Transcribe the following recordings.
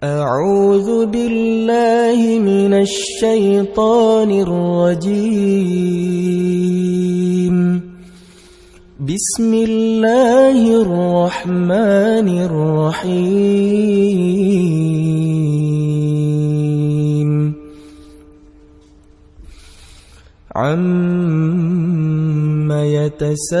أعوذ بالله من الشيطان الرجيم. بسم الله الرحمن الرحيم. عم يتساءلون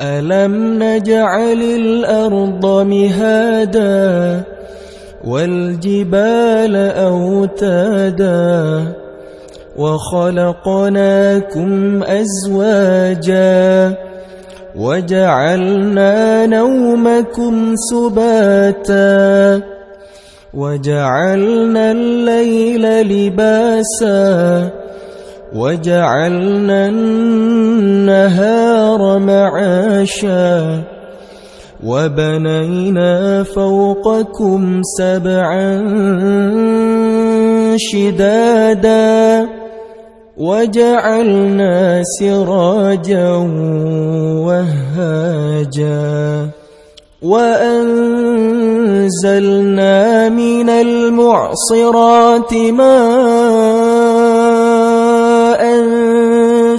ألم نجعل الأرض مهادا والجبال أوتادا وخلقناكم أزواجا وجعلنا نومكم سباتا وجعلنا الليل لباسا وجعلنا النهار معاشا وبنينا فوقكم سبعا شدادا وجعلنا سراجا وهاجا وأنزلنا من المعصرات ماء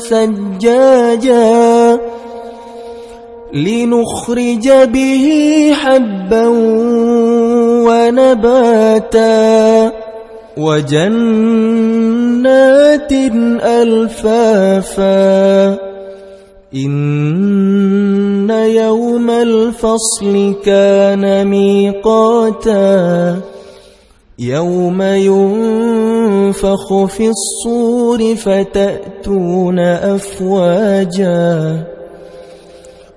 ثجاجا لنخرج به حبا ونباتا وجنات ألفافا إن يوم الفصل كان ميقاتا يوم ينفخ في الصور فتأتون أفواجا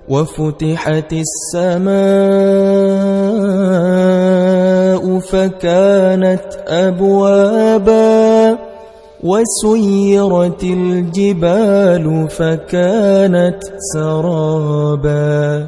وفتحت السماء فكانت أبوابا وسيرت الجبال فكانت سرابا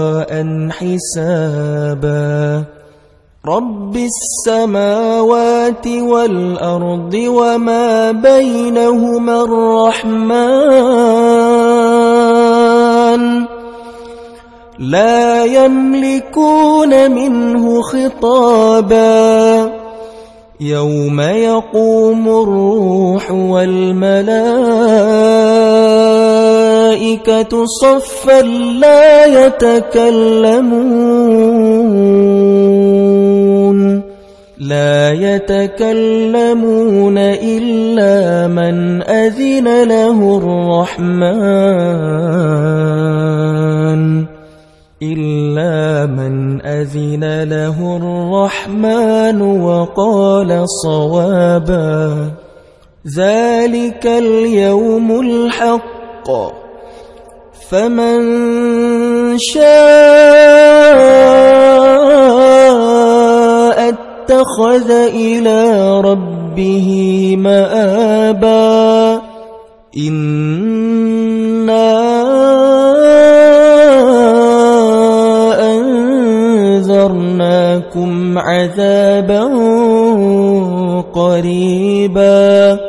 حسابا. رب السماوات والأرض وما بينهما الرحمن. لا يملكون منه خطابا. يوم يقوم الروح والملائكة. صفا لا يتكلمون. لا يتكلمون إلا من أذن له الرحمن. إلا من أذن له الرحمن وقال صوابا. ذلك اليوم الحق. فمن شاء اتخذ إلى ربه مآبا إِنَّا أنذرناكم عذابا قريبا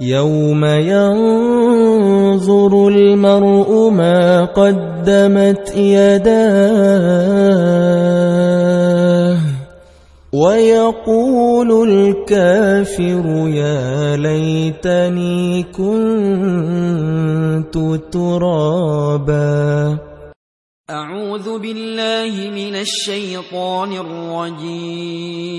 يوم ينظر المرء ما قدمت يداه ويقول الكافر يا ليتني كنت ترابا أعوذ بالله من الشيطان الرجيم.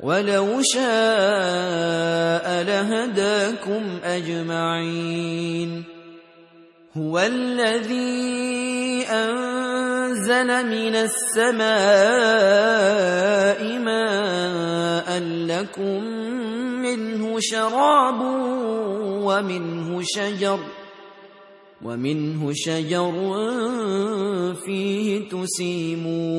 ولو شاء لهداكم أجمعين. هو الذي أنزل من السماء ماء لكم منه شراب ومنه شجر ومنه شجر فيه تسيمون.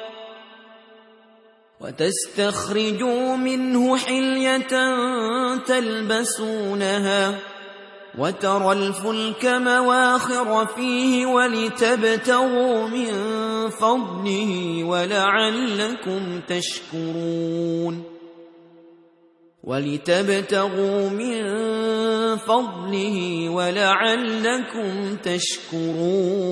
وتستخرجوا منه حلية تلبسونها وترى الفلك مواخر فيه ولتبتغوا من فضله ولعلكم تشكرون ولتبتغوا من فضله ولعلكم تشكرون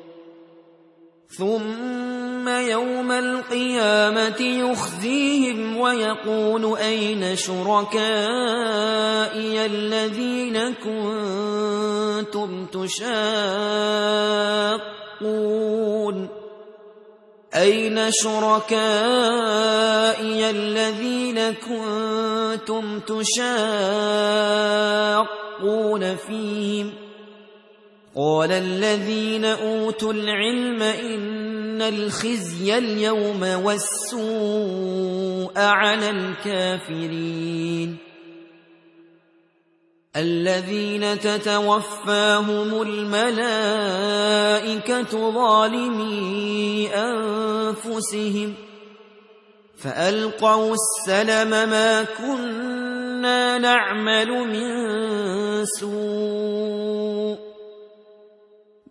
ثم يوم القيامه يخزيهم ويقول اين شركائي الذين كنتم تشاقون اين شركائي الذين كنتم تشاقون فيهم قال الذين أوتوا العلم إن الخزي اليوم والسوء على الكافرين. الذين تتوفاهم الملائكة ظالمي أنفسهم فألقوا السلم ما كنا نعمل من سوء.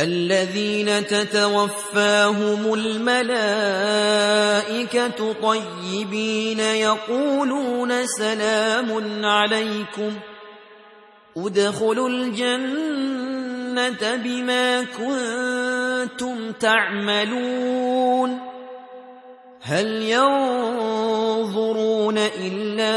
الذين تتوفاهم الملائكة طيبين يقولون سلام عليكم ادخلوا الجنة بما كنتم تعملون هل ينظرون إلا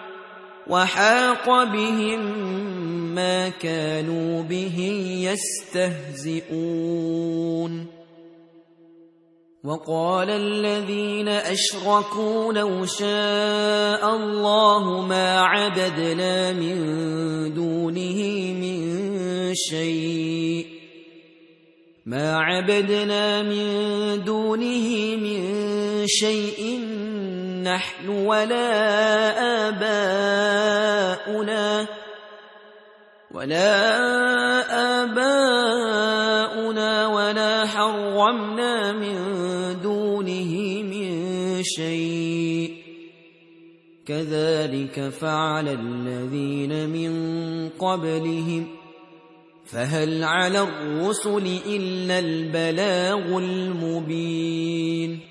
وحاق بهم ما كانوا به يستهزئون. وقال الذين أشركوا لو شاء الله ما عبدنا من دونه من شيء. ما عبدنا من دونه من شيء نحن ولا آباؤنا ولا آباؤنا ولا حرمنا من دونه من شيء. كذلك فعل الذين من قبلهم. فهل على الرسل إلا البلاغ المبين.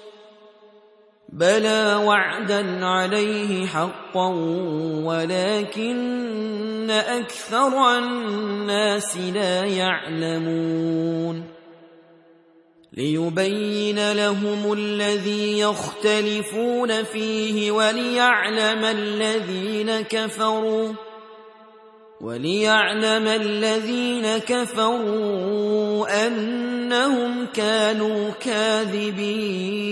بلى وعدا عليه حقا ولكن أكثر الناس لا يعلمون ليبين لهم الذي يختلفون فيه وليعلم الذين كفروا وليعلم الذين كفروا أنهم كانوا كاذبين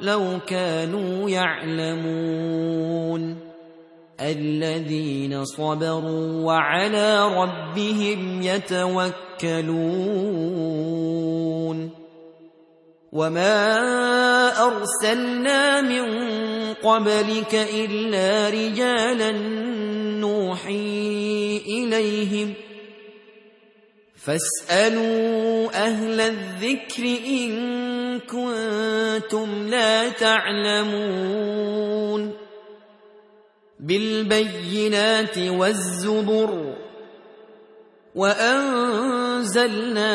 لو كانوا يعلمون الذين صبروا وعلى ربهم يتوكلون وما أرسلنا من قبلك إلا رجالا نوحي إليهم ۖ فاسألوا أهل الذكر إن كنتم لا تعلمون بالبينات والزبر وأنزلنا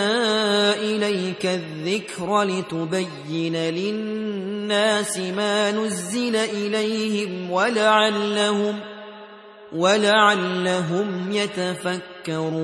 إليك الذكر لتبين للناس ما نزل إليهم ولعلهم ولعلهم يتفكرون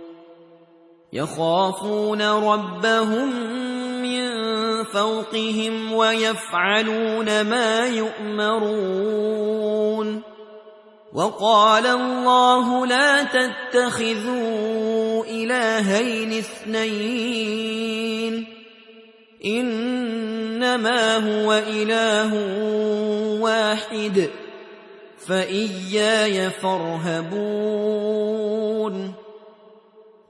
يخافون ربهم من فوقهم ويفعلون ما يؤمرون. وقال الله لا تتخذوا إلهين اثنين. إنما هو إله واحد. فإياي فارهبون.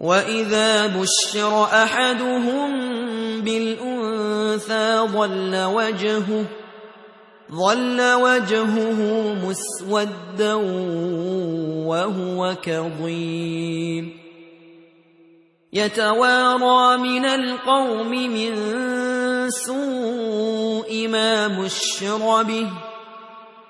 واذا بشر احدهم بالانثى ظل وجهه ظل وجهه مسودا وهو كظيم يتوارى من القوم من سوء ما بشر به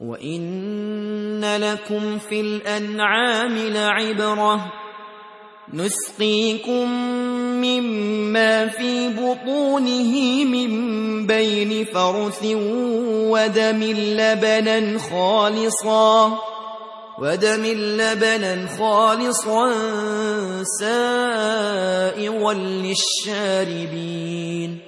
وإن لكم في الأنعام لعبرة نسقيكم مما في بطونه من بين فرث ودم لبنا خالصا ودم لبنا خالصا سائغا للشاربين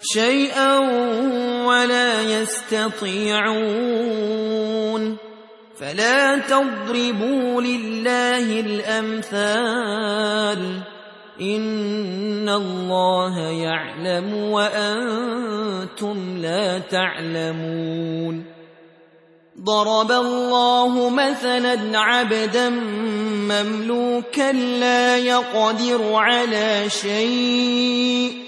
شيئا ولا يستطيعون. فلا تضربوا لله الأمثال. إن الله يعلم وأنتم لا تعلمون. ضرب الله مثلا عبدا مملوكا لا يقدر على شيء.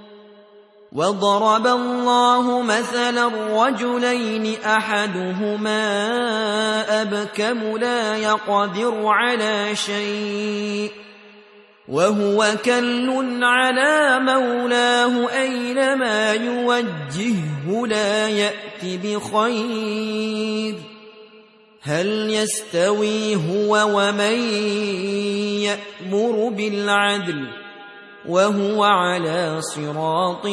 وضرب الله مثلا رجلين احدهما ابكم لا يقدر على شيء وهو كل على مولاه أينما يوجهه لا يأت بخير هل يستوي هو ومن يأمر بالعدل وهو على صراط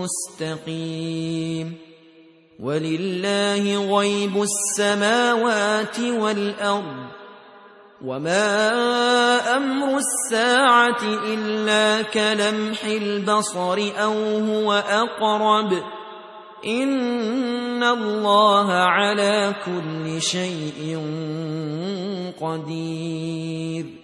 مستقيم. ولله غيب السماوات والأرض وما أمر الساعة إلا كلمح البصر أو هو أقرب. إن الله على كل شيء قدير.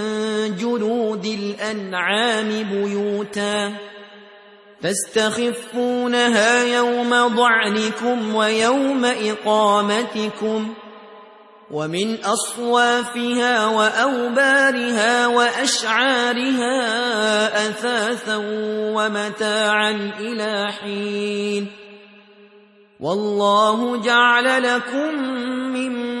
جلود الأنعام بيوتاً تستخفونها يوم ضعنكم ويوم إقامتكم ومن أصوافها وأوبارها وأشعارها أثاثا ومتاعا إلى حين والله جعل لكم مما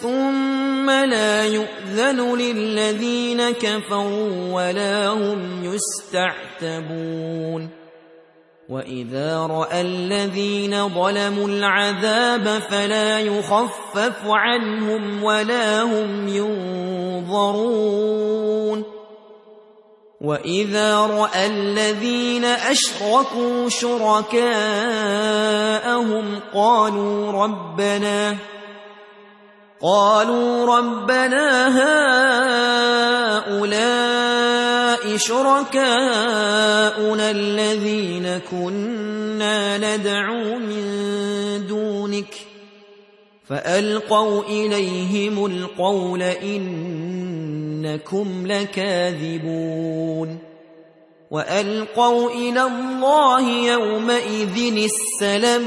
ثم لا يؤذن للذين كفروا ولا هم يستعتبون. وإذا رأى الذين ظلموا العذاب فلا يخفف عنهم ولا هم ينظرون. وإذا رأى الذين أشركوا شركاءهم قالوا ربنا قالوا ربنا هؤلاء شركاؤنا الذين كنا ندعو من دونك فألقوا إليهم القول إنكم لكاذبون وألقوا إلى الله يومئذ السلم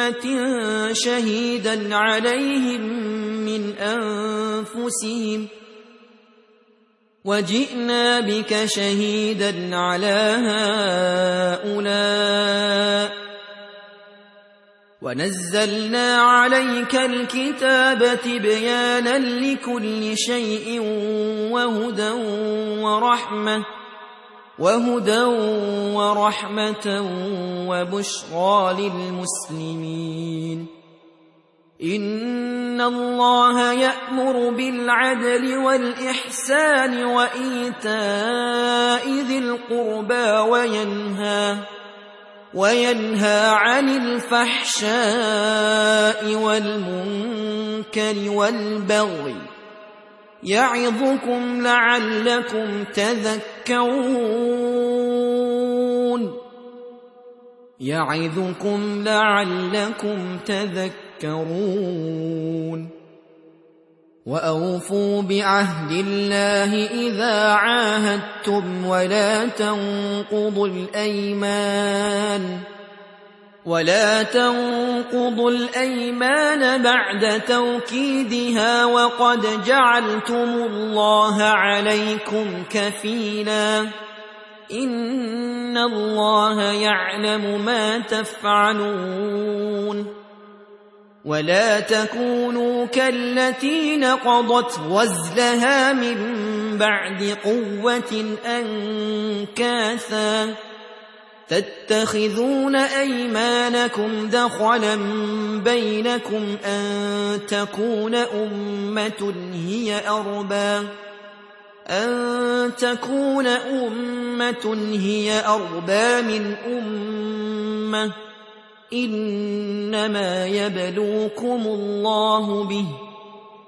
امه شهيدا عليهم من أنفسهم. وجئنا بك شهيدا على هؤلاء. ونزلنا عليك الكتاب تبيانا لكل شيء وهدى ورحمة. وهدى ورحمة وبشرى للمسلمين. إن الله يأمر بالعدل والإحسان وإيتاء ذي القربى وينهى وينهى عن الفحشاء والمنكر والبغي يعظكم لعلكم تذكرون. يعظكم لعلكم تذكرون وأوفوا بعهد الله إذا عاهدتم ولا تنقضوا الأيمان ولا تنقضوا الأيمان بعد توكيدها وقد جعلتم الله عليكم كفيلا. إن الله يعلم ما تفعلون. ولا تكونوا كالتي نقضت وزلها من بعد قوة أنكاثا. تتخذون أيمانكم دخلا بينكم أن تكون أمة هي أربى. أن تكون أمة هي أربى من أمة. إنما يبلوكم الله به.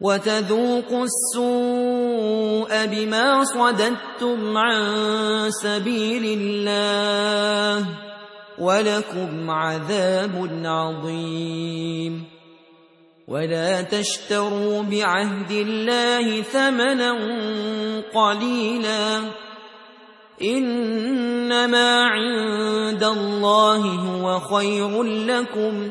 وتذوقوا السوء بما صددتم عن سبيل الله ولكم عذاب عظيم. ولا تشتروا بعهد الله ثمنا قليلا. إنما عند الله هو خير لكم.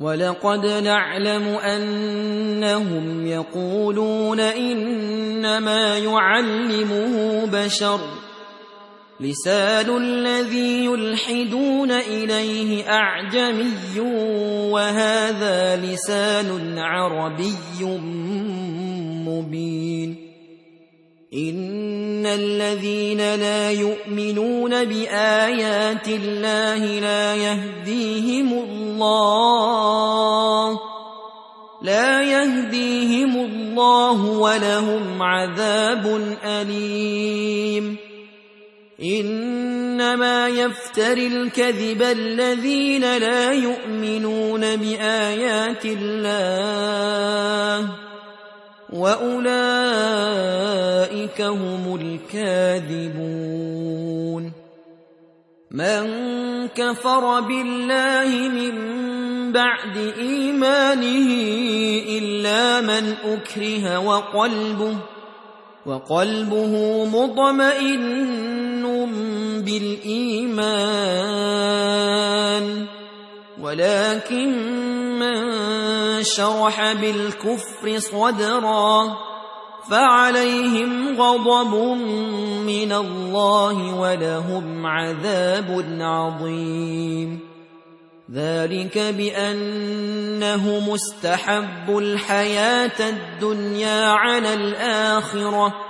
ولقد نعلم أنهم يقولون إنما يعلمه بشر. لسان الذي يلحدون إليه أعجمي وهذا لسان عربي مبين. ان الذين لا يؤمنون بايات الله لا يهديهم الله لا يهديهم الله ولهم عذاب اليم انما يفتري الكذب الذين لا يؤمنون بايات الله واولئك هم الكاذبون من كفر بالله من بعد ايمانه الا من اكره وقلبه وقلبه مطمئن بالايمان ولكن من شرح بالكفر صدرا فعليهم غضب من الله ولهم عذاب عظيم. ذلك بانه مستحب الحياة الدنيا على الآخرة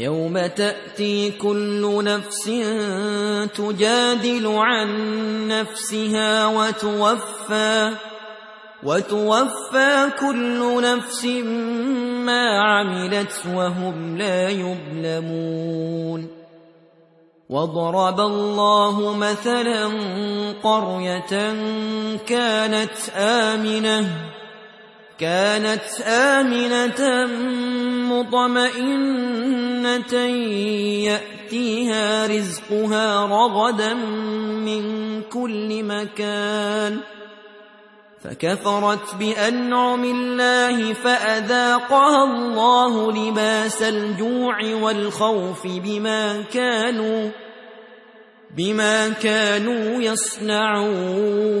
يوم تأتي كل نفس تجادل عن نفسها وتوفى وتوفى كل نفس ما عملت وهم لا يظلمون. وضرب الله مثلا قرية كانت آمنة كانت آمنة مطمئنة يأتيها رزقها رغدا من كل مكان فكفرت بأنعم الله فأذاقها الله لباس الجوع والخوف بما كانوا بما كانوا يصنعون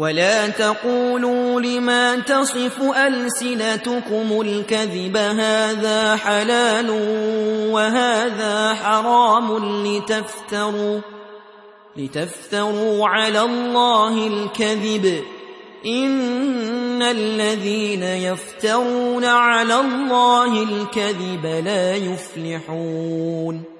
ولا تقولوا لما تصف ألسنتكم الكذب هذا حلال وهذا حرام لتفتروا لتفتروا على الله الكذب إن الذين يفترون على الله الكذب لا يفلحون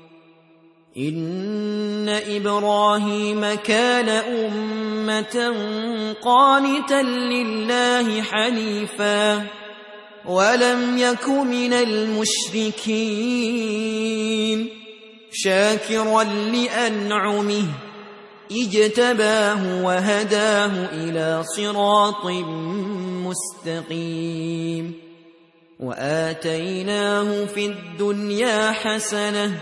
إن إبراهيم كان أمة قانتا لله حنيفا ولم يك من المشركين شاكرا لأنعمه اجتباه وهداه إلى صراط مستقيم وآتيناه في الدنيا حسنة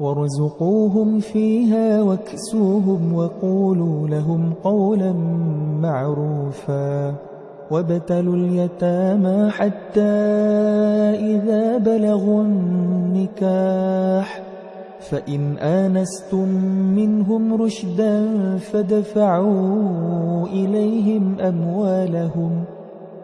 وارزقوهم فيها واكسوهم وقولوا لهم قولا معروفا وابتلوا اليتامى حتى إذا بلغوا النكاح فإن آنستم منهم رشدا فدفعوا إليهم أموالهم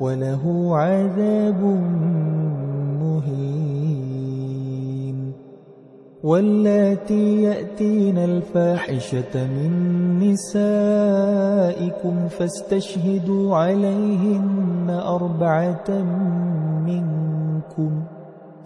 وله عذاب مهين واللاتي يأتين الفاحشة من نسائكم فاستشهدوا عليهن أربعة منكم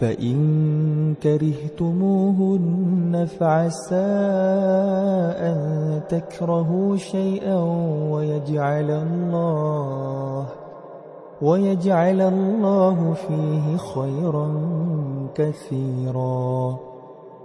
فإن كرهتموهن فعسى أن تكرهوا شيئا ويجعل الله ويجعل الله فيه خيرا كثيرا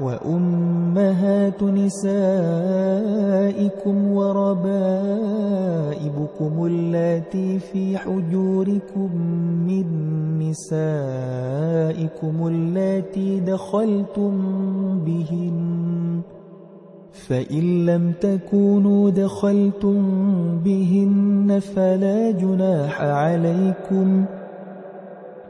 وأمهات نسائكم وربائبكم اللاتي في حجوركم من نسائكم اللاتي دخلتم بهن فإن لم تكونوا دخلتم بهن فلا جناح عليكم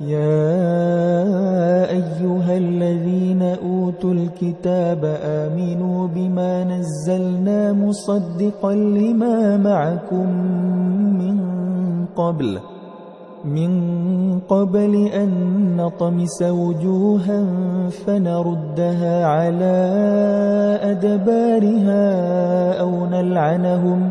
يا أيها الذين أوتوا الكتاب آمنوا بما نزلنا مصدقا لما معكم من قبل من قبل أن نطمس وجوها فنردها على أدبارها أو نلعنهم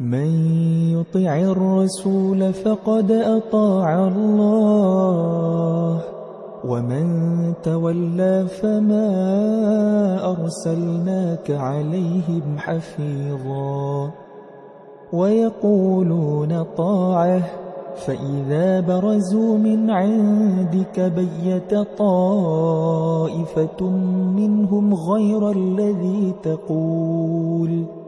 من يطع الرسول فقد أطاع الله ومن تولى فما أرسلناك عليهم حفيظا. ويقولون طاعة فإذا برزوا من عندك بيت طائفة منهم غير الذي تقول.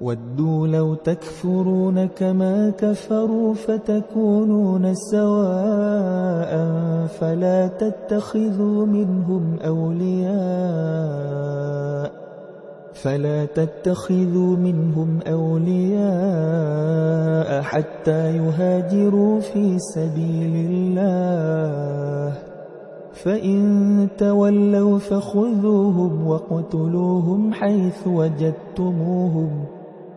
ودوا لو تكفرون كما كفروا فتكونون سواء فلا تتخذوا منهم أولياء فلا تتخذوا منهم أولياء حتى يهاجروا في سبيل الله فإن تولوا فخذوهم وقتلوهم حيث وجدتموهم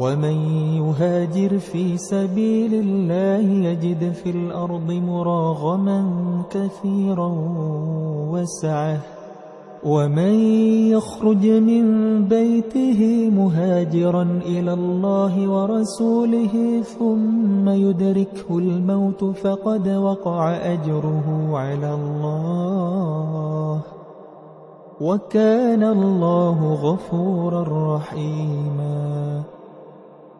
ومن يهاجر في سبيل الله يجد في الأرض مراغما كثيرا وسعة. ومن يخرج من بيته مهاجرا إلى الله ورسوله ثم يدركه الموت فقد وقع أجره على الله. وكان الله غفورا رحيما.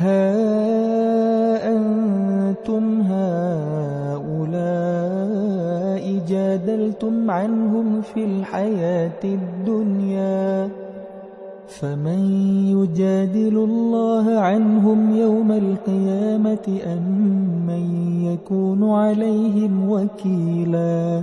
ها أنتم هؤلاء جادلتم عنهم في الحياة الدنيا فمن يجادل الله عنهم يوم القيامة أم من يكون عليهم وكيلاً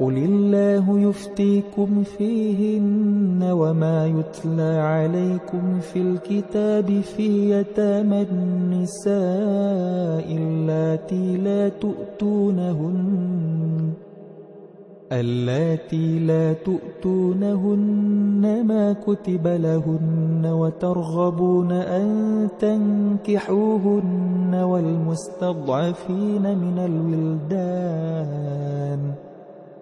قل الله يفتيكم فيهن وما يتلى عليكم في الكتاب في يتامى النساء اللاتي لا تؤتونهن اللاتي لا تؤتونهن ما كتب لهن وترغبون أن تنكحوهن والمستضعفين من الولدان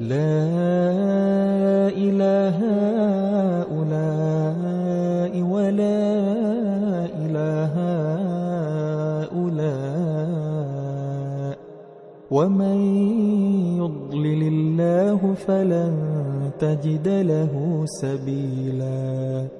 لا إله هؤلاء ولا إله هؤلاء. ومن يضلل الله فلن تجد له سبيلا.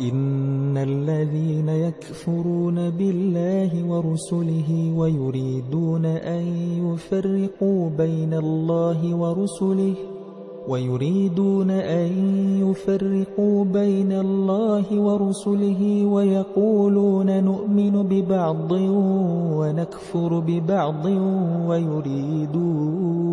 إن الذين يكفرون بالله ورسله ويريدون أن يفرقوا بين الله ورسله ويريدون أن يفرقوا بين الله ورسله ويقولون نؤمن ببعض ونكفر ببعض ويريدون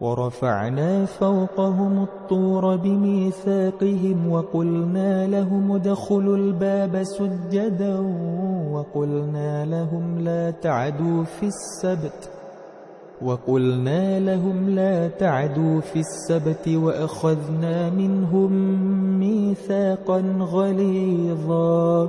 ورفعنا فوقهم الطور بميثاقهم وقلنا لهم ادخلوا الباب سجدا وقلنا لهم لا تعدوا في السبت وقلنا لهم لا تعدوا في السبت وأخذنا منهم ميثاقا غليظا